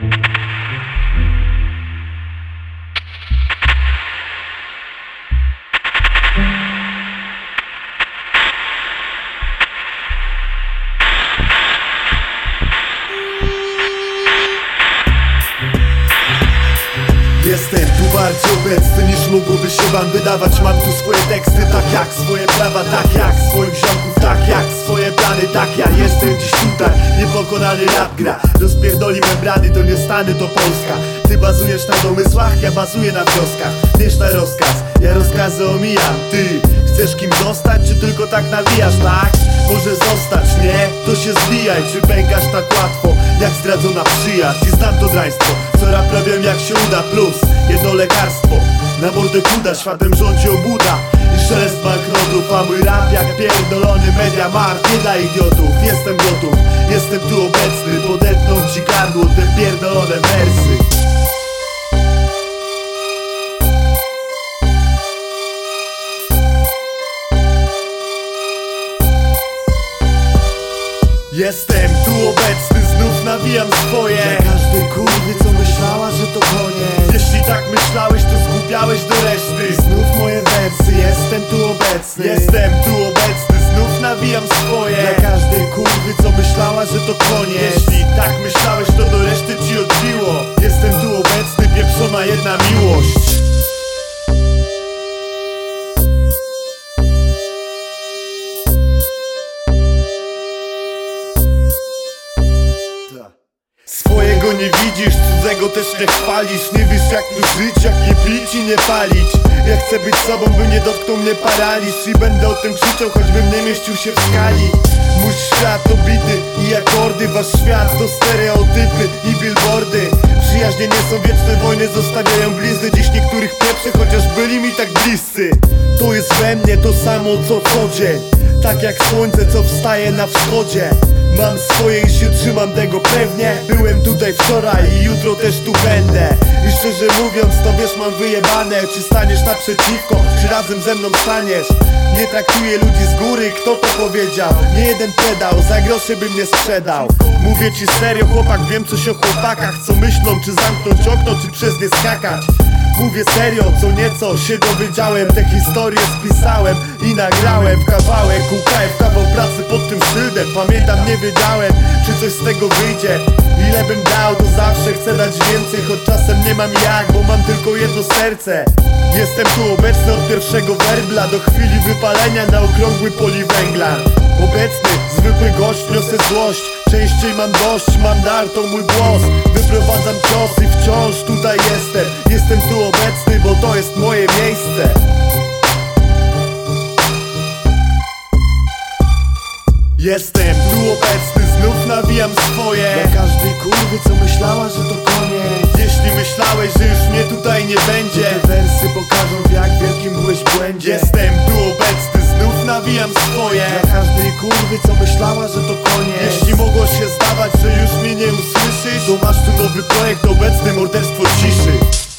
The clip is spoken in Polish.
Jestem tu bardziej obecny niż mógłby się wam wydawać. Mam tu swoje teksty, tak jak swoje prawa Tak jak swoich ziomków, tak jak swoje plany Tak ja jestem dziś tutaj, niepokonany rap gra Rozpierdoli membrany, to nie Stany, to Polska. Ty bazujesz na domysłach, ja bazuję na wnioskach Wiesz na rozkaz, ja rozkazy omijam. Ty chcesz kim zostać, czy tylko tak nawijasz, tak? Może zostać, nie? To się zwijaj, czy pękasz tak łatwo Jak zdradzona przyjaźń. I znam to draństwo Co rap robią jak się uda, plus jedno lekarstwo Na mordę kuda, światem rządzi obuda. I szelest banknotów, a mój rap jak pierdolony media mart Nie dla idiotów, jestem gotów, jestem tu obecny Podetną ci gardło te pierdolone wersy. Jestem tu obecny, znów nawijam jestem tu obecny. Jestem tu obecny, znów nawijam swoje. Dla każdej kurwy co myślała, że to koniec. Jeśli tak myślałeś, to do Swojego nie widzisz, cudzego też nie chwalisz. Nie wiesz jak tu żyć, jak nie pić i nie palić. Ja chcę być sobą, by nie dotknął mnie paraliż. I będę o tym krzyczał, choćbym nie mieścił się w skali i akordy Wasz świat to stereotypy i billboardy. Przyjaźnie nie są wieczne, wojny zostawiają blizny. Dziś niektórych pieprzę, chociaż byli mi tak bliscy. To jest we mnie to samo co co dzień Tak jak słońce co wstaje na wschodzie. Mam swoje i się trzymam tego pewnie. Byłem tutaj wczoraj i jutro też tu będę szczerze mówiąc to wiesz mam wyjebane. Czy staniesz naprzeciwko, czy razem ze mną staniesz? Nie traktuję ludzi z góry, kto to powiedział? Nie jeden pedał, za grosze bym nie sprzedał. Mówię ci serio chłopak, wiem coś o chłopakach. Co myślą, czy zamknąć okno, czy przez nie skakać? Mówię serio, co nieco się dowiedziałem. Te historie spisałem i nagrałem kawałek. Łukałem kawał pracy pod tym szyldem. Pamiętam, nie wiedziałem, czy coś z tego wyjdzie. Ile bym dał, to zawsze chcę dać więcej Choć czasem nie mam jak, bo mam tylko jedno serce. Jestem tu obecny od pierwszego werbla Do chwili wypalenia na okrągły poli węgla. Obecny, zwykły gość, niosę złość. Częściej mam dość, mam dar, to mój głos. Wyprowadzam cios i wciąż tutaj jestem. Jestem tu obecny, bo to jest moje miejsce. Jestem tu obecny, znów nawijam swoje myślała, że to koniec. Jeśli myślałeś, że już mnie tutaj nie będzie. Te wersy pokażą w jak wielkim byłeś błędzie. Jestem tu obecny, znów nawijam swoje. Dla każdej kurwy co myślała, że to koniec. Jeśli mogło się zdawać, że już mnie nie usłyszysz To masz tu nowy projekt, obecny morderstwo ciszy